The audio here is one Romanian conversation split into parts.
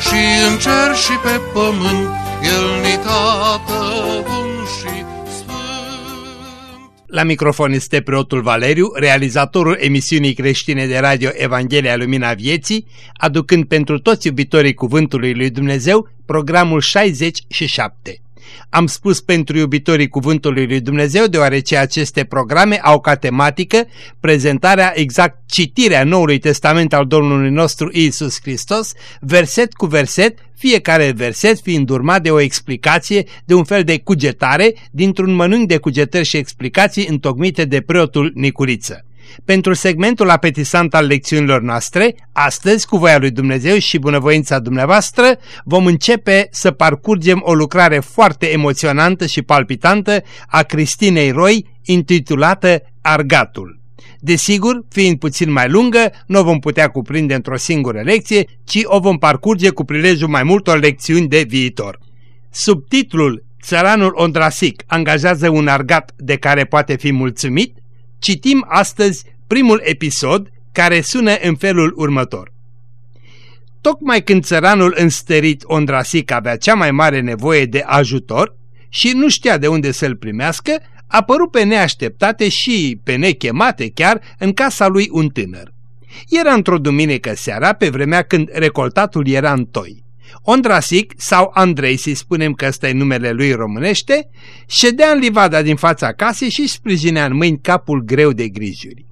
și în cer și pe pământ, El ni tată bun și la microfon este preotul Valeriu, realizatorul emisiunii creștine de radio Evanghelia Lumina Vieții, aducând pentru toți iubitorii Cuvântului Lui Dumnezeu programul 67. Am spus pentru iubitorii Cuvântului Lui Dumnezeu deoarece aceste programe au ca tematică prezentarea exact citirea Noului Testament al Domnului nostru Isus Hristos, verset cu verset, fiecare verset fiind urmat de o explicație, de un fel de cugetare, dintr-un mănânc de cugetări și explicații întocmite de preotul Nicuriță. Pentru segmentul apetisant al lecțiunilor noastre, astăzi, cu voia lui Dumnezeu și bunăvoința dumneavoastră, vom începe să parcurgem o lucrare foarte emoționantă și palpitantă a Cristinei Roy, intitulată Argatul. Desigur, fiind puțin mai lungă, nu o vom putea cuprinde într-o singură lecție, ci o vom parcurge cu prilejul mai multor lecțiuni de viitor. Subtitlul Țăranul Ondrasic angajează un argat de care poate fi mulțumit citim astăzi primul episod care sună în felul următor. Tocmai când țăranul înstărit Ondrasic avea cea mai mare nevoie de ajutor și nu știa de unde să-l primească, apărut pe neașteptate și pe nechemate chiar în casa lui un tânăr. Era într-o duminică seara, pe vremea când recoltatul era în toi. Ondrasic, sau Andrei, să spunem că ăsta e numele lui românește, ședea în livada din fața casei și sprijinea în mâini capul greu de grijuri.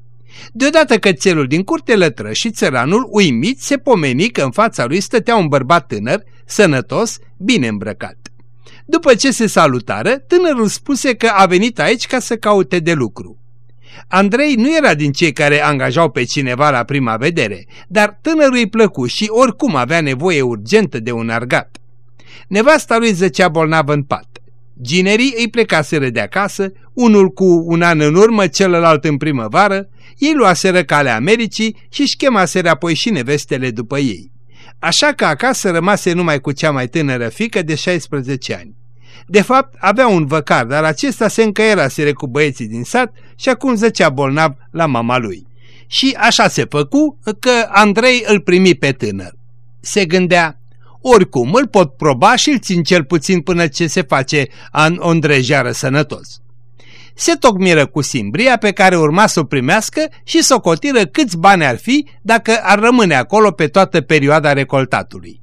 Deodată cățelul din curte lătră și țăranul, uimit, se pomeni că în fața lui stătea un bărbat tânăr, sănătos, bine îmbrăcat. După ce se salutară, tânărul spuse că a venit aici ca să caute de lucru. Andrei nu era din cei care angajau pe cineva la prima vedere, dar tânărul îi plăcu și oricum avea nevoie urgentă de un argat. Nevasta lui zăcea bolnavă în pat. Ginerii îi plecaseră de acasă, unul cu un an în urmă, celălalt în primăvară, ei luaseră calea Americii și își chemaseră apoi și nevestele după ei. Așa că acasă rămase numai cu cea mai tânără fică de 16 ani. De fapt, avea un văcar, dar acesta se încăierasere cu băieții din sat și acum zăcea bolnav la mama lui. Și așa se făcu că Andrei îl primi pe tânăr. Se gândea, oricum îl pot proba și îl țin cel puțin până ce se face an Ondrejeară sănătos. Se tocmiră cu simbria pe care urma să o primească și socotiră câți bani ar fi dacă ar rămâne acolo pe toată perioada recoltatului.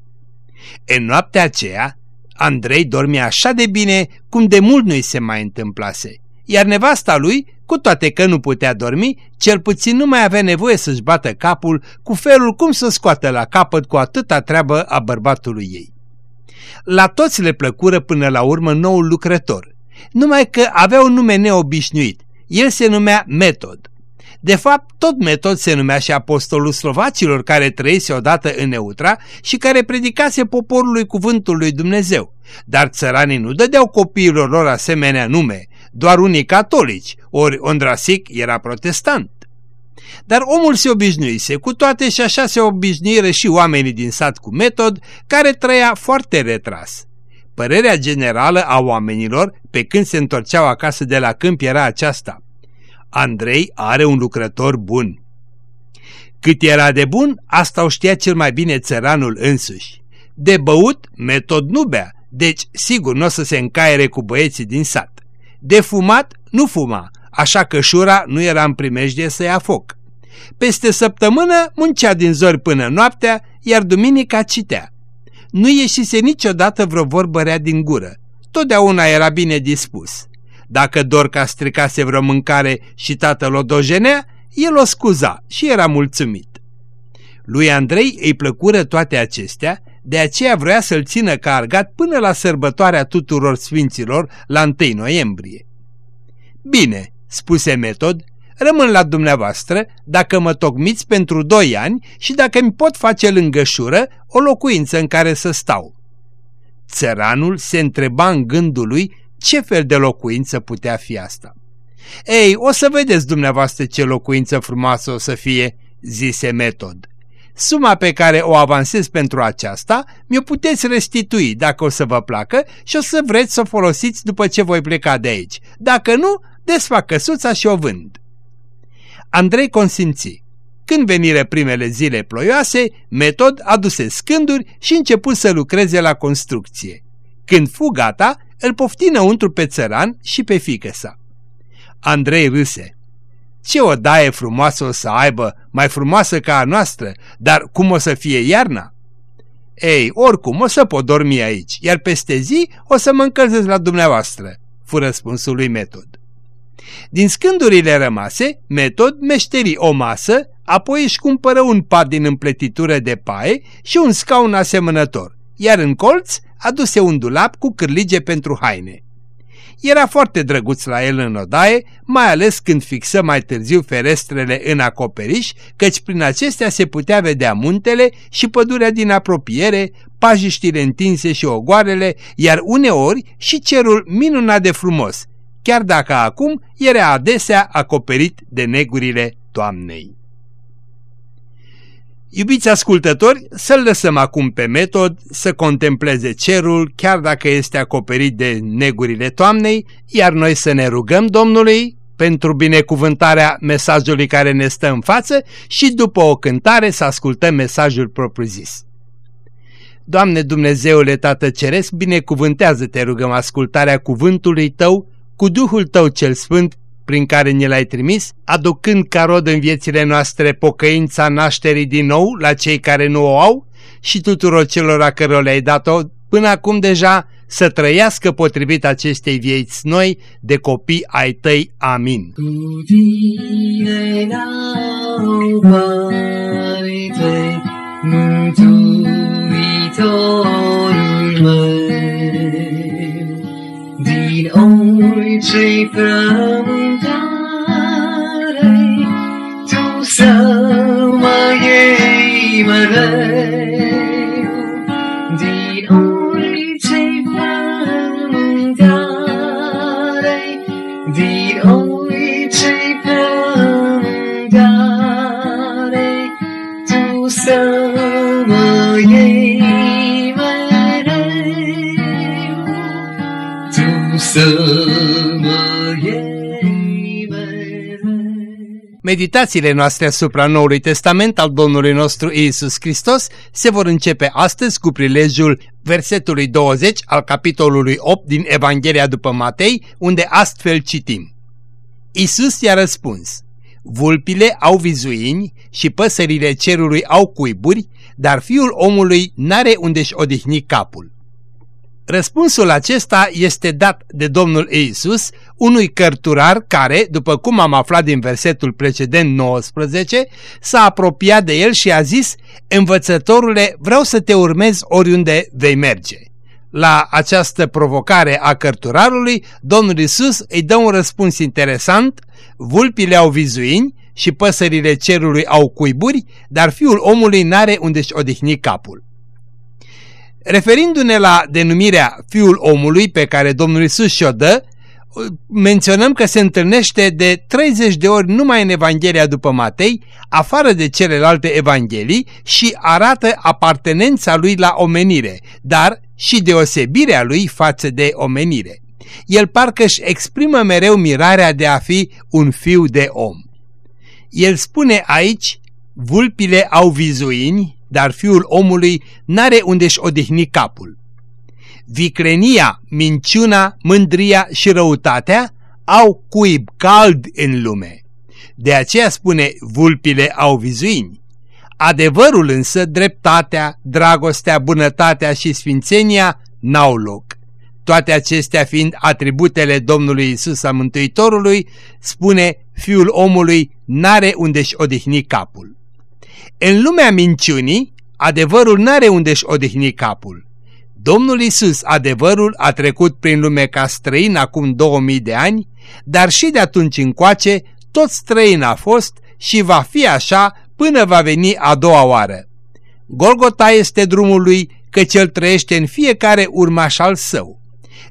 În noaptea aceea, Andrei dormea așa de bine cum de mult nu-i se mai întâmplase, iar nevasta lui, cu toate că nu putea dormi, cel puțin nu mai avea nevoie să-și bată capul cu felul cum să scoată la capăt cu atâta treabă a bărbatului ei. La toți le plăcură până la urmă noul lucrător, numai că avea un nume neobișnuit, el se numea Metod. De fapt, tot metod se numea și apostolul slovacilor care trăise odată în Neutra și care predicase poporului cuvântul lui Dumnezeu. Dar țăranii nu dădeau copiilor lor asemenea nume, doar unii catolici, ori Ondrasic era protestant. Dar omul se obișnuise cu toate și așa se obișnuiră și oamenii din sat cu metod, care trăia foarte retras. Părerea generală a oamenilor, pe când se întorceau acasă de la câmp, era aceasta. Andrei are un lucrător bun. Cât era de bun, asta o știa cel mai bine țăranul însuși. De băut, metod nu bea, deci sigur nu o să se încaiere cu băieții din sat. De fumat, nu fuma, așa că șura nu era în primejdie să ia foc. Peste săptămână muncea din zori până noaptea, iar duminica citea. Nu ieșise niciodată vreo vorbă rea din gură. Totdeauna era bine dispus. Dacă Dorca stricase vreo mâncare și tatăl o dojenea, el o scuza și era mulțumit. Lui Andrei îi plăcură toate acestea, de aceea vrea să-l țină ca argat până la sărbătoarea tuturor sfinților la 1 noiembrie. Bine, spuse Metod, rămân la dumneavoastră dacă mă tocmiți pentru doi ani și dacă mi pot face lângășură o locuință în care să stau. Țăranul se întreba în gândul lui ce fel de locuință putea fi asta. Ei, o să vedeți dumneavoastră ce locuință frumoasă o să fie, zise Metod. Suma pe care o avansez pentru aceasta mi-o puteți restitui dacă o să vă placă și o să vreți să o folosiți după ce voi pleca de aici. Dacă nu, desfac căsuța și o vând. Andrei consimți. Când venire primele zile ploioase, Metod aduse scânduri și început să lucreze la construcție. Când fu gata, îl pofti înăuntru pe țăran și pe fică sa. Andrei râse. Ce o daie frumoasă o să aibă, mai frumoasă ca a noastră, dar cum o să fie iarna? Ei, oricum, o să pot dormi aici, iar peste zi o să mă încălzesc la dumneavoastră, fu răspunsul lui Metod. Din scândurile rămase, Metod meșteri o masă, apoi își cumpără un pat din împletitură de paie și un scaun asemănător, iar în colț aduse un dulap cu cârlige pentru haine. Era foarte drăguț la el în odaie, mai ales când fixă mai târziu ferestrele în acoperiș, căci prin acestea se putea vedea muntele și pădurea din apropiere, pajiștile întinse și ogoarele, iar uneori și cerul minunat de frumos, chiar dacă acum era adesea acoperit de negurile toamnei. Iubiți ascultători, să-l lăsăm acum pe metod să contempleze cerul, chiar dacă este acoperit de negurile toamnei, iar noi să ne rugăm Domnului pentru binecuvântarea mesajului care ne stă în față și după o cântare să ascultăm mesajul propriu-zis. Doamne Dumnezeule Tată Ceresc, binecuvântează, te rugăm, ascultarea cuvântului Tău cu Duhul Tău cel Sfânt prin care ne l-ai trimis, aducând ca rod în viețile noastre pocăința nașterii din nou la cei care nu o au și tuturor celor a cărora le-ai dat-o până acum deja să trăiască potrivit acestei vieți noi de copii ai tăi. Amin. Cu tine Mântuitorul meu, din orice murder. Meditațiile noastre asupra Noului Testament al Domnului nostru Iisus Hristos se vor începe astăzi cu prilejul versetului 20 al capitolului 8 din Evanghelia după Matei, unde astfel citim. Iisus i-a răspuns, Vulpile au vizuini și păsările cerului au cuiburi, dar fiul omului n-are unde-și odihni capul. Răspunsul acesta este dat de Domnul Iisus unui cărturar care, după cum am aflat din versetul precedent 19, s-a apropiat de el și a zis, Învățătorule, vreau să te urmez oriunde vei merge. La această provocare a cărturarului, Domnul Iisus îi dă un răspuns interesant, vulpile au vizuini și păsările cerului au cuiburi, dar fiul omului n-are unde-și odihni capul. Referindu-ne la denumirea Fiul omului pe care Domnul Isus și-o dă, menționăm că se întâlnește de 30 de ori numai în Evanghelia după Matei, afară de celelalte evanghelii și arată apartenența lui la omenire, dar și deosebirea lui față de omenire. El parcă își exprimă mereu mirarea de a fi un fiu de om. El spune aici, vulpile au vizuini, dar fiul omului n-are unde-și odihni capul. Vicrenia, minciuna, mândria și răutatea au cuib cald în lume. De aceea spune, vulpile au vizuini. Adevărul însă, dreptatea, dragostea, bunătatea și sfințenia n-au loc. Toate acestea fiind atributele Domnului Isus a Mântuitorului, spune, fiul omului n-are unde-și odihni capul. În lumea minciunii, adevărul n-are unde-și odihni capul. Domnul Isus, adevărul, a trecut prin lume ca străin acum 2000 de ani, dar și de atunci încoace, tot străin a fost și va fi așa până va veni a doua oară. Golgota este drumul lui căci el trăiește în fiecare urmaș al său.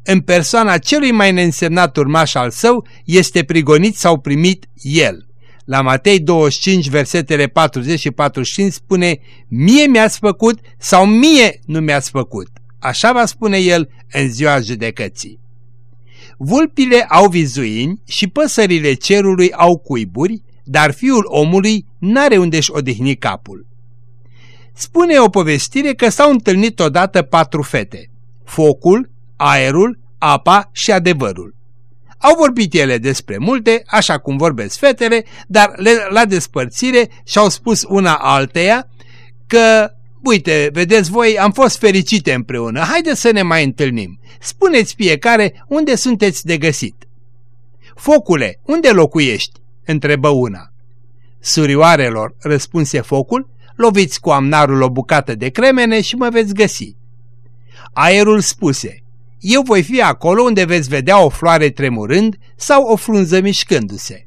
În persoana celui mai neînsemnat urmaș al său este prigonit sau primit el. La Matei 25, versetele 40 și 45 spune Mie mi-ați făcut sau mie nu mi-ați făcut. Așa va spune el în ziua judecății. Vulpile au vizuini și păsările cerului au cuiburi, dar fiul omului n-are unde-și odihni capul. Spune o povestire că s-au întâlnit odată patru fete, focul, aerul, apa și adevărul. Au vorbit ele despre multe, așa cum vorbesc fetele, dar la despărțire și-au spus una alteia că, uite, vedeți voi, am fost fericite împreună, haideți să ne mai întâlnim. Spuneți fiecare unde sunteți de găsit. Focule, unde locuiești? întrebă una. Surioarelor, răspunse focul, loviți cu amnarul o bucată de cremene și mă veți găsi. Aerul spuse, eu voi fi acolo unde veți vedea o floare tremurând sau o frunză mișcându-se.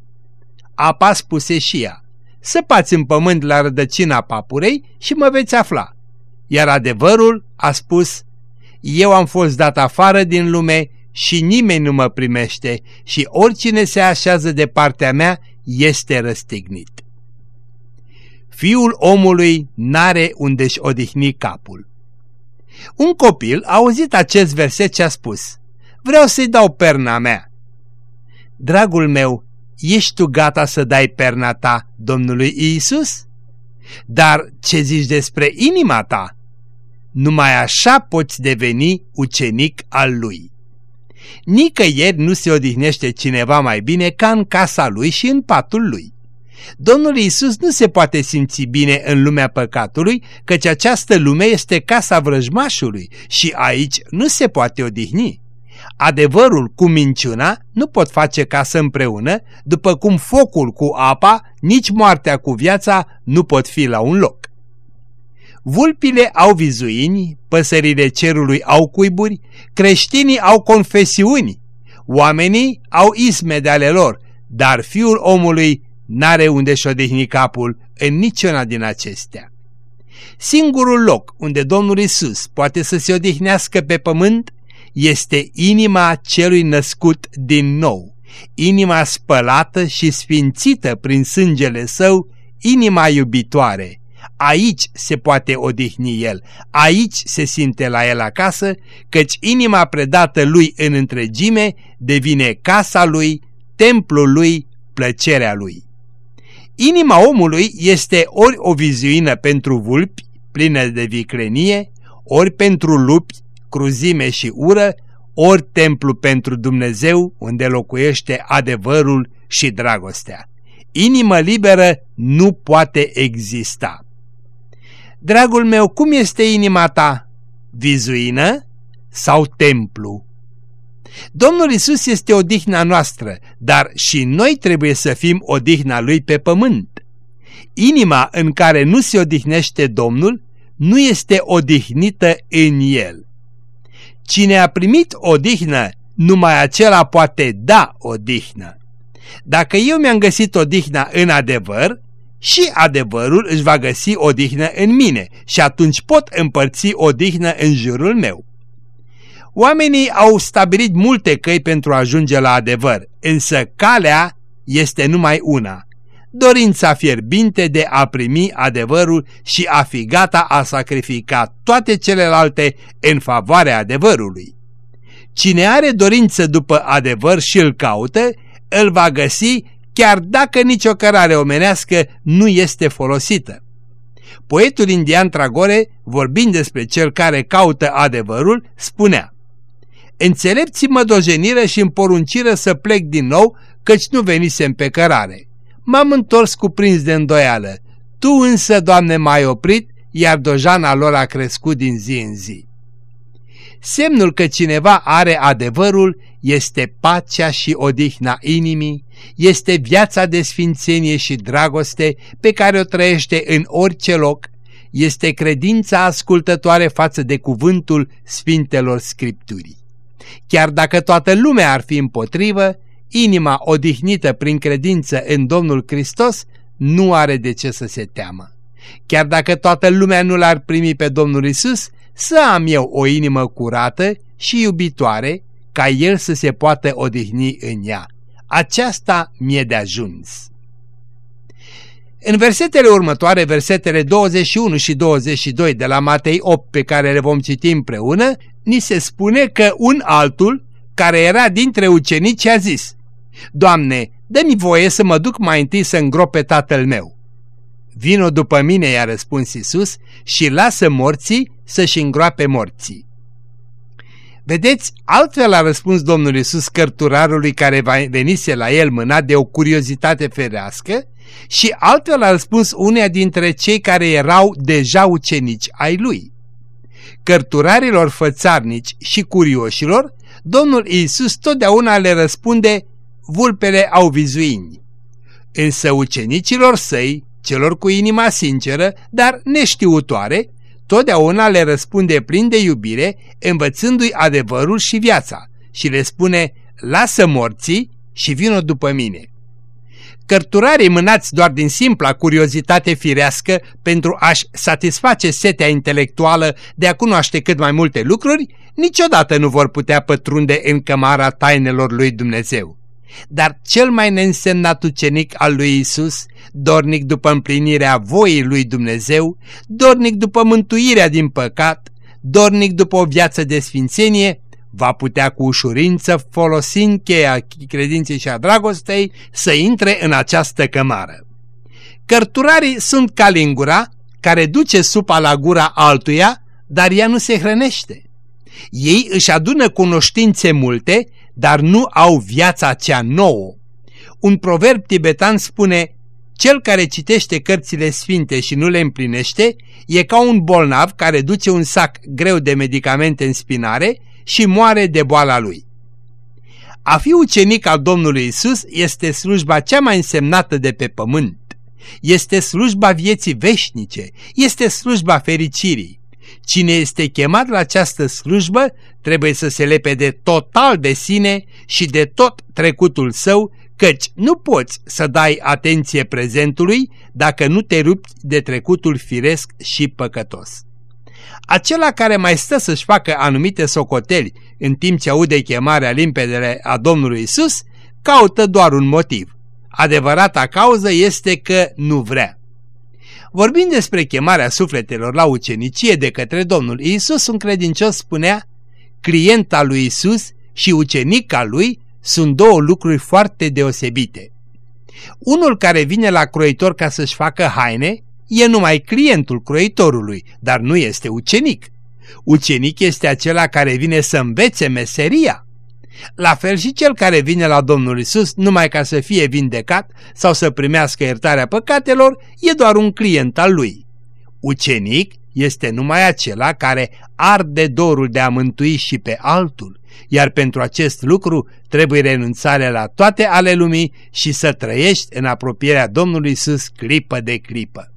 Apa spuse și ea, săpați în pământ la rădăcina papurei și mă veți afla. Iar adevărul a spus, eu am fost dat afară din lume și nimeni nu mă primește și oricine se așează de partea mea este răstignit. Fiul omului n-are unde-și odihni capul. Un copil a auzit acest verset și a spus, vreau să-i dau perna mea. Dragul meu, ești tu gata să dai perna ta Domnului Iisus? Dar ce zici despre inima ta? Numai așa poți deveni ucenic al lui. Nicăieri nu se odihnește cineva mai bine ca în casa lui și în patul lui. Domnul Iisus nu se poate simți bine în lumea păcatului, căci această lume este casa vrăjmașului și aici nu se poate odihni. Adevărul cu minciuna nu pot face casă împreună, după cum focul cu apa, nici moartea cu viața nu pot fi la un loc. Vulpile au vizuini, păsările cerului au cuiburi, creștinii au confesiuni, oamenii au isme de ale lor, dar fiul omului n-are unde și odihni capul în niciuna din acestea. Singurul loc unde Domnul Isus poate să se odihnească pe pământ este inima celui născut din nou, inima spălată și sfințită prin sângele său, inima iubitoare. Aici se poate odihni el, aici se simte la el acasă, căci inima predată lui în întregime devine casa lui, templul lui, plăcerea lui. Inima omului este ori o viziună pentru vulpi, plină de vicrenie, ori pentru lupi, cruzime și ură, ori templu pentru Dumnezeu, unde locuiește adevărul și dragostea. Inimă liberă nu poate exista. Dragul meu, cum este inima ta? Vizuină sau templu? Domnul Isus este odihna noastră, dar și noi trebuie să fim odihna Lui pe pământ. Inima în care nu se odihnește Domnul nu este odihnită în El. Cine a primit odihnă, numai acela poate da odihnă. Dacă eu mi-am găsit odihna în adevăr, și adevărul își va găsi odihnă în mine și atunci pot împărți odihnă în jurul meu. Oamenii au stabilit multe căi pentru a ajunge la adevăr, însă calea este numai una. Dorința fierbinte de a primi adevărul și a fi gata a sacrifica toate celelalte în favoarea adevărului. Cine are dorință după adevăr și îl caută, îl va găsi chiar dacă nicio cărare omenească nu este folosită. Poetul indian Tragore, vorbind despre cel care caută adevărul, spunea Înțelepții mă dojeniră și îmi porunciră să plec din nou, căci nu venisem pe cărare. M-am întors cuprins de îndoială. Tu însă, Doamne, m-ai oprit, iar dojana lor a crescut din zi în zi. Semnul că cineva are adevărul este pacea și odihna inimii, este viața de sfințenie și dragoste pe care o trăiește în orice loc, este credința ascultătoare față de cuvântul Sfintelor Scripturii. Chiar dacă toată lumea ar fi împotrivă, inima odihnită prin credință în Domnul Hristos nu are de ce să se teamă. Chiar dacă toată lumea nu l-ar primi pe Domnul Isus, să am eu o inimă curată și iubitoare ca El să se poată odihni în ea. Aceasta mi-e de ajuns. În versetele următoare, versetele 21 și 22 de la Matei 8 pe care le vom citi împreună, ni se spune că un altul, care era dintre ucenici, a zis Doamne, dă-mi voie să mă duc mai întâi să îngrope tatăl meu. Vino după mine, i-a răspuns Isus, și lasă morții să-și îngroape morții. Vedeți, altfel a răspuns Domnul Isus cărturarului care venise la el mânat de o curiozitate ferească și altfel a răspuns uneia dintre cei care erau deja ucenici ai lui. Cărturarilor fățarnici și curioșilor, Domnul Iisus totdeauna le răspunde, vulpele au vizuini. Însă ucenicilor săi, celor cu inima sinceră, dar neștiutoare, totdeauna le răspunde plin de iubire, învățându-i adevărul și viața și le spune, lasă morții și vină după mine. Cărturarii mânați doar din simpla curiozitate firească pentru a-și satisface setea intelectuală de a cunoaște cât mai multe lucruri, niciodată nu vor putea pătrunde în cămara tainelor lui Dumnezeu. Dar cel mai neînsemnat ucenic al lui Isus, dornic după împlinirea voii lui Dumnezeu, dornic după mântuirea din păcat, dornic după o viață de sfințenie, va putea cu ușurință, folosind cheia credinței și a dragostei, să intre în această cămară. Cărturarii sunt ca lingura care duce supa la gura altuia, dar ea nu se hrănește. Ei își adună cunoștințe multe, dar nu au viața cea nouă. Un proverb tibetan spune, cel care citește cărțile sfinte și nu le împlinește e ca un bolnav care duce un sac greu de medicamente în spinare și moare de boala lui. A fi ucenic al Domnului Isus este slujba cea mai însemnată de pe pământ. Este slujba vieții veșnice, este slujba fericirii. Cine este chemat la această slujbă trebuie să se lepede total de sine și de tot trecutul său, căci nu poți să dai atenție prezentului dacă nu te rupți de trecutul firesc și păcătos. Acela care mai stă să-și facă anumite socoteli în timp ce aude chemarea limpedele a Domnului Isus, caută doar un motiv. Adevărata cauză este că nu vrea. Vorbind despre chemarea sufletelor la ucenicie de către Domnul Isus, un credincios spunea, clienta lui Isus și ucenica lui sunt două lucruri foarte deosebite. Unul care vine la croitor ca să-și facă haine e numai clientul croitorului, dar nu este ucenic. Ucenic este acela care vine să învețe meseria. La fel și cel care vine la Domnul Isus numai ca să fie vindecat sau să primească iertarea păcatelor, e doar un client al lui. Ucenic este numai acela care arde dorul de a mântui și pe altul, iar pentru acest lucru trebuie renunțarea la toate ale lumii și să trăiești în apropierea Domnului Isus clipă de clipă.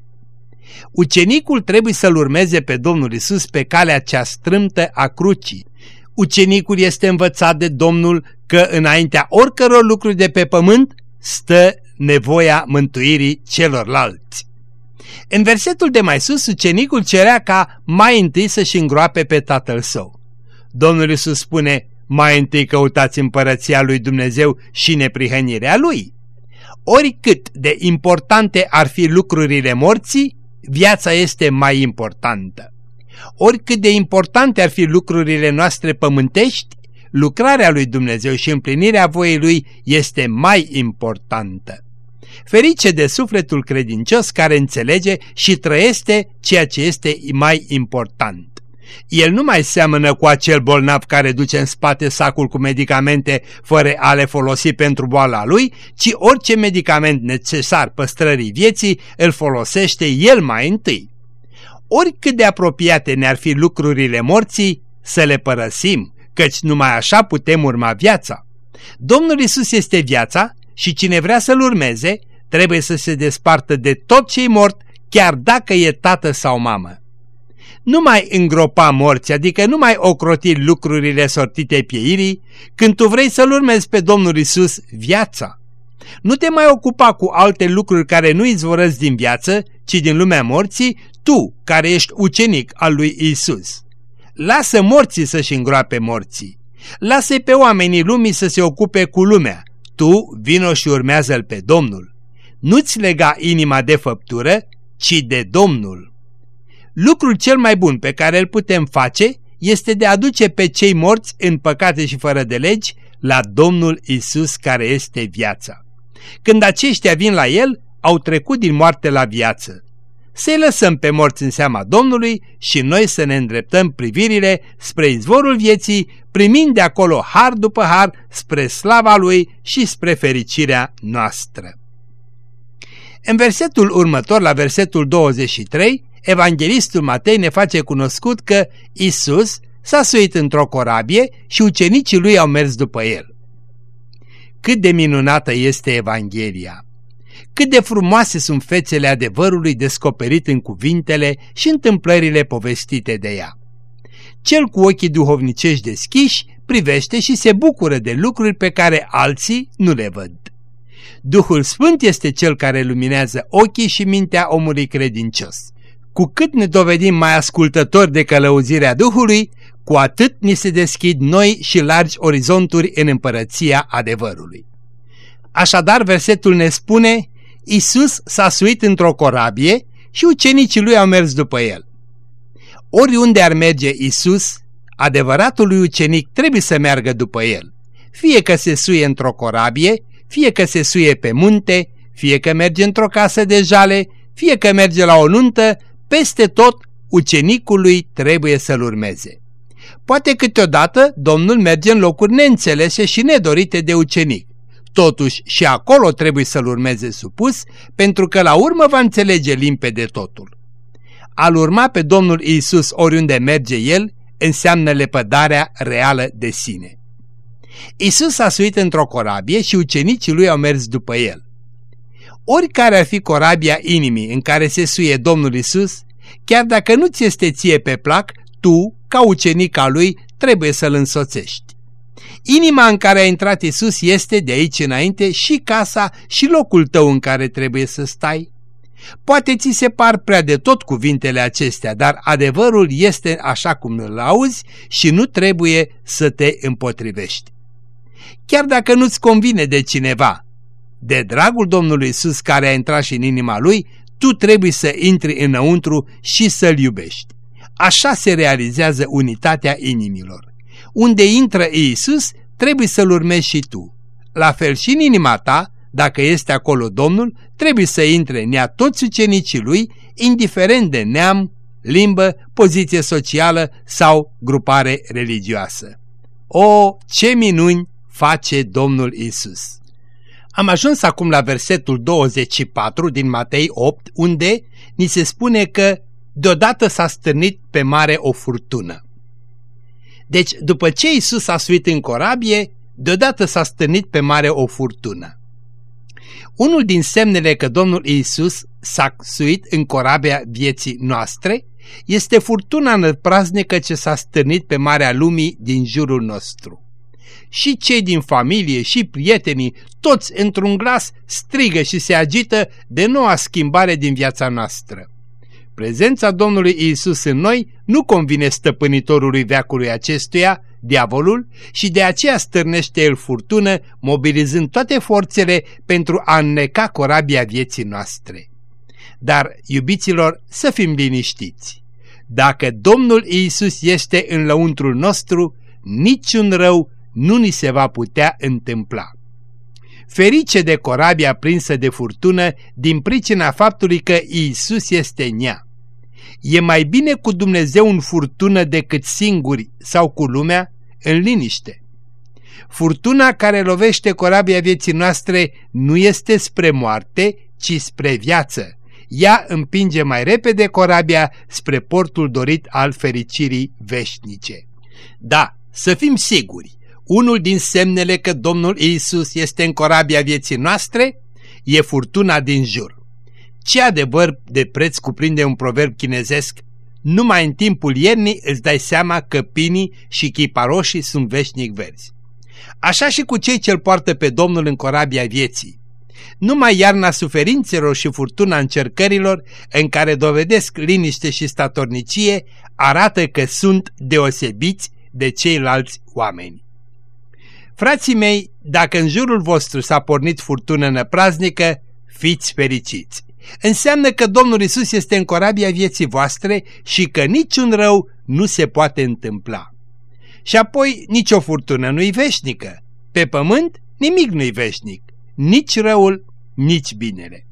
Ucenicul trebuie să-L urmeze pe Domnul Isus pe calea cea strâmtă a crucii. Ucenicul este învățat de Domnul că înaintea oricăror lucruri de pe pământ stă nevoia mântuirii celorlalți. În versetul de mai sus, ucenicul cerea ca mai întâi să-și îngroape pe tatăl său. Domnul Isus spune, mai întâi căutați împărăția lui Dumnezeu și neprihănirea lui. Oricât de importante ar fi lucrurile morții, viața este mai importantă. Oricât de importante ar fi lucrurile noastre pământești, lucrarea lui Dumnezeu și împlinirea voii lui este mai importantă. Ferice de sufletul credincios care înțelege și trăiește ceea ce este mai important. El nu mai seamănă cu acel bolnav care duce în spate sacul cu medicamente fără a le folosi pentru boala lui, ci orice medicament necesar păstrării vieții îl folosește el mai întâi. Oricât de apropiate ne-ar fi lucrurile morții, să le părăsim, căci numai așa putem urma viața. Domnul Isus este viața și cine vrea să-L urmeze trebuie să se despartă de tot ce-i mort, chiar dacă e tată sau mamă. Nu mai îngropa morți, adică nu mai ocroti lucrurile sortite pieirii, când tu vrei să-L urmezi pe Domnul Isus viața. Nu te mai ocupa cu alte lucruri care nu izvorăți din viață, ci din lumea morții, tu, care ești ucenic al lui Isus. Lasă morții să-și îngroape morții. lasă pe oamenii lumii să se ocupe cu lumea. Tu vino și urmează-L pe Domnul. Nu-ți lega inima de făptură, ci de Domnul. Lucrul cel mai bun pe care îl putem face este de a duce pe cei morți în păcate și fără de legi la Domnul Isus care este viața. Când aceștia vin la El, au trecut din moarte la viață. Să-i lăsăm pe morți în seama Domnului și noi să ne îndreptăm privirile spre izvorul vieții, primind de acolo har după har spre slava Lui și spre fericirea noastră. În versetul următor, la versetul 23, evanghelistul Matei ne face cunoscut că Isus s-a suit într-o corabie și ucenicii lui au mers după el. Cât de minunată este Evanghelia! Cât de frumoase sunt fețele adevărului descoperit în cuvintele și întâmplările povestite de ea. Cel cu ochii duhovnicești deschiși privește și se bucură de lucruri pe care alții nu le văd. Duhul Sfânt este cel care luminează ochii și mintea omului credincios. Cu cât ne dovedim mai ascultători de călăuzirea Duhului, cu atât ni se deschid noi și largi orizonturi în împărăția adevărului. Așadar, versetul ne spune, Isus s-a suit într-o corabie și ucenicii lui au mers după el. Oriunde ar merge Isus, adevăratul lui ucenic trebuie să meargă după el, fie că se suie într-o corabie, fie că se suie pe munte, fie că merge într-o casă de jale, fie că merge la o nuntă, peste tot ucenicul lui trebuie să-l urmeze. Poate câteodată Domnul merge în locuri neînțelese și nedorite de ucenic. Totuși și acolo trebuie să-l urmeze supus, pentru că la urmă va înțelege limpede totul. Al urma pe Domnul Isus oriunde merge El înseamnă lepădarea reală de sine. Isus a suit într-o corabie și ucenicii lui au mers după el. Oricare ar fi corabia inimii în care se suie Domnul Isus, chiar dacă nu ți este ție pe plac, tu, ca ucenic al lui, trebuie să-l însoțești. Inima în care a intrat Isus este de aici înainte și casa și locul tău în care trebuie să stai. Poate ți se par prea de tot cuvintele acestea, dar adevărul este așa cum îl auzi și nu trebuie să te împotrivești chiar dacă nu-ți convine de cineva. De dragul Domnului Isus care a intrat și în inima lui, tu trebuie să intri înăuntru și să-L iubești. Așa se realizează unitatea inimilor. Unde intră Iisus, trebuie să-L urmezi și tu. La fel și în inima ta, dacă este acolo Domnul, trebuie să intre nea toți ucenicii Lui, indiferent de neam, limbă, poziție socială sau grupare religioasă. O, ce minuni face Domnul Isus. Am ajuns acum la versetul 24 din Matei 8, unde ni se spune că deodată s-a stârnit pe mare o furtună. Deci, după ce Isus a suit în corabie, deodată s-a stârnit pe mare o furtună. Unul din semnele că Domnul Isus s-a suit în corabia vieții noastre este furtuna năpraznică ce s-a stârnit pe marea lumii din jurul nostru și cei din familie și prietenii, toți într-un glas strigă și se agită de noua schimbare din viața noastră. Prezența Domnului Isus în noi nu convine stăpânitorului veacului acestuia, diavolul, și de aceea stârnește el furtună, mobilizând toate forțele pentru a înneca corabia vieții noastre. Dar, iubiților, să fim liniștiți. Dacă Domnul Isus este în lăuntrul nostru, niciun rău nu ni se va putea întâmpla. Ferice de corabia prinsă de furtună din pricina faptului că Iisus este în ea. E mai bine cu Dumnezeu în furtună decât singuri sau cu lumea în liniște. Furtuna care lovește corabia vieții noastre nu este spre moarte, ci spre viață. Ea împinge mai repede corabia spre portul dorit al fericirii veșnice. Da, să fim siguri, unul din semnele că Domnul Isus este în corabia vieții noastre e furtuna din jur. Ce adevăr de preț cuprinde un proverb chinezesc? numai în timpul iernii îți dai seama că pinii și chiparoșii sunt veșnic verzi. Așa și cu cei ce-L poartă pe Domnul în corabia vieții. Numai iarna suferințelor și furtuna încercărilor, în care dovedesc liniște și statornicie, arată că sunt deosebiți de ceilalți oameni. Frații mei, dacă în jurul vostru s-a pornit furtună năpraznică, fiți fericiți. Înseamnă că Domnul Isus este în corabia vieții voastre și că niciun rău nu se poate întâmpla. Și apoi nicio furtună nu-i veșnică. Pe pământ nimic nu-i veșnic, nici răul, nici binele.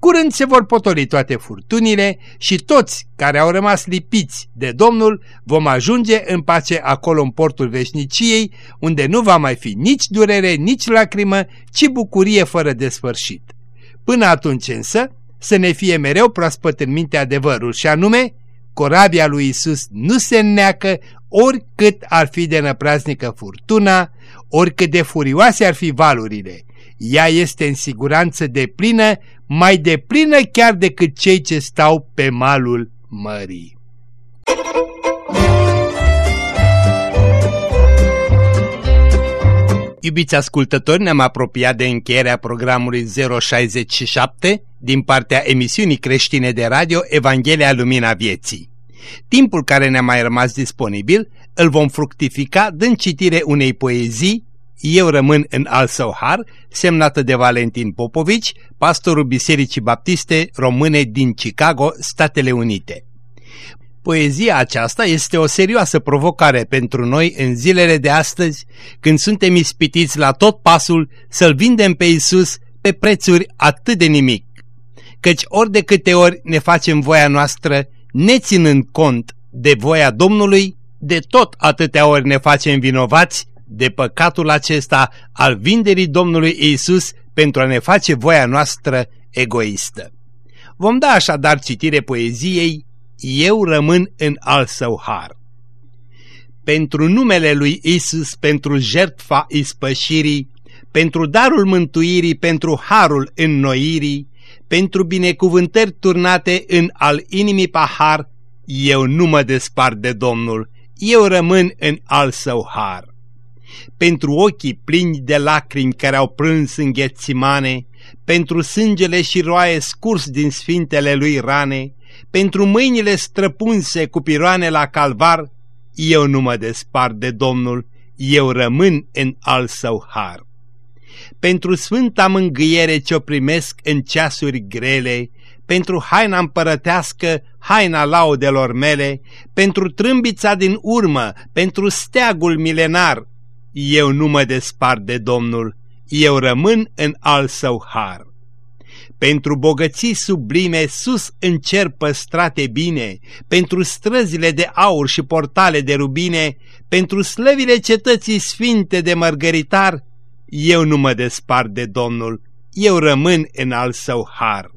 Curând se vor potoli toate furtunile și toți care au rămas lipiți de Domnul vom ajunge în pace acolo în portul veșniciei, unde nu va mai fi nici durere, nici lacrimă, ci bucurie fără de sfârșit. Până atunci însă, să ne fie mereu proaspăt în minte adevărul și anume, corabia lui Isus nu se înneacă oricât ar fi de năpraznică furtuna, oricât de furioase ar fi valurile. Ea este în siguranță de plină, mai de plină chiar decât cei ce stau pe malul mării. Iubiți ascultători, ne-am apropiat de încheierea programului 067 din partea emisiunii creștine de radio Evanghelia Lumina Vieții. Timpul care ne-a mai rămas disponibil îl vom fructifica dând citire unei poezii Eu rămân în al său har, semnată de Valentin Popovici, pastorul Bisericii Baptiste Române din Chicago, Statele Unite. Poezia aceasta este o serioasă provocare pentru noi în zilele de astăzi, când suntem ispitiți la tot pasul să-L vindem pe Isus pe prețuri atât de nimic. Căci ori de câte ori ne facem voia noastră, neținând cont de voia Domnului, de tot atâtea ori ne facem vinovați de păcatul acesta al vinderii Domnului Isus pentru a ne face voia noastră egoistă. Vom da așadar citire poeziei eu rămân în al său har. Pentru numele lui Isus, pentru jertfa ispășirii, pentru darul mântuirii, pentru harul înnoirii, pentru binecuvântări turnate în al inimii pahar, eu nu mă despart de Domnul, eu rămân în al său har. Pentru ochii plini de lacrimi care au prâns în ghețimane, pentru sângele și roaie scurs din sfintele lui rane, pentru mâinile străpunse cu piroane la calvar, eu nu mă despart de Domnul, eu rămân în al său har. Pentru sfânta mângâiere ce-o primesc în ceasuri grele, pentru haina împărătească, haina laudelor mele, pentru trâmbița din urmă, pentru steagul milenar, eu nu mă despart de Domnul, eu rămân în al său har pentru bogății sublime sus în cer păstrate bine, pentru străzile de aur și portale de rubine, pentru slăvile cetății sfinte de mărgăritar, eu nu mă despart de Domnul, eu rămân în al său har.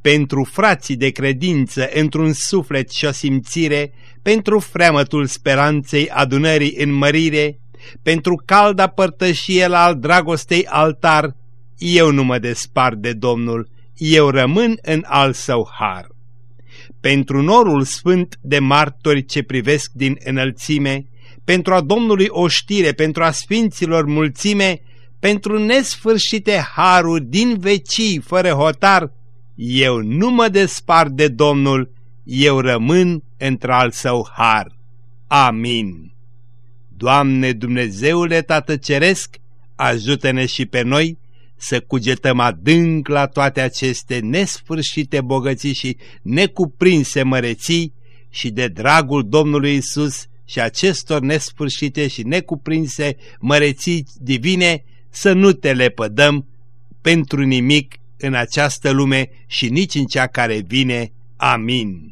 Pentru frații de credință într-un suflet și o simțire, pentru freamătul speranței adunării în mărire, pentru calda părtășie la al dragostei altar, eu nu mă despart de Domnul, eu rămân în al său har. Pentru norul sfânt de martori ce privesc din înălțime, pentru a Domnului oștire, pentru a sfinților mulțime, pentru nesfârșite haruri din vecii fără hotar, eu nu mă despart de Domnul, eu rămân într-al său har. Amin. Doamne Dumnezeule Tată Ceresc, ajută-ne și pe noi să cugetăm adânc la toate aceste nesfârșite bogății și necuprinse măreții și de dragul Domnului Isus și acestor nesfârșite și necuprinse măreții divine să nu te lepădăm pentru nimic în această lume și nici în cea care vine. Amin.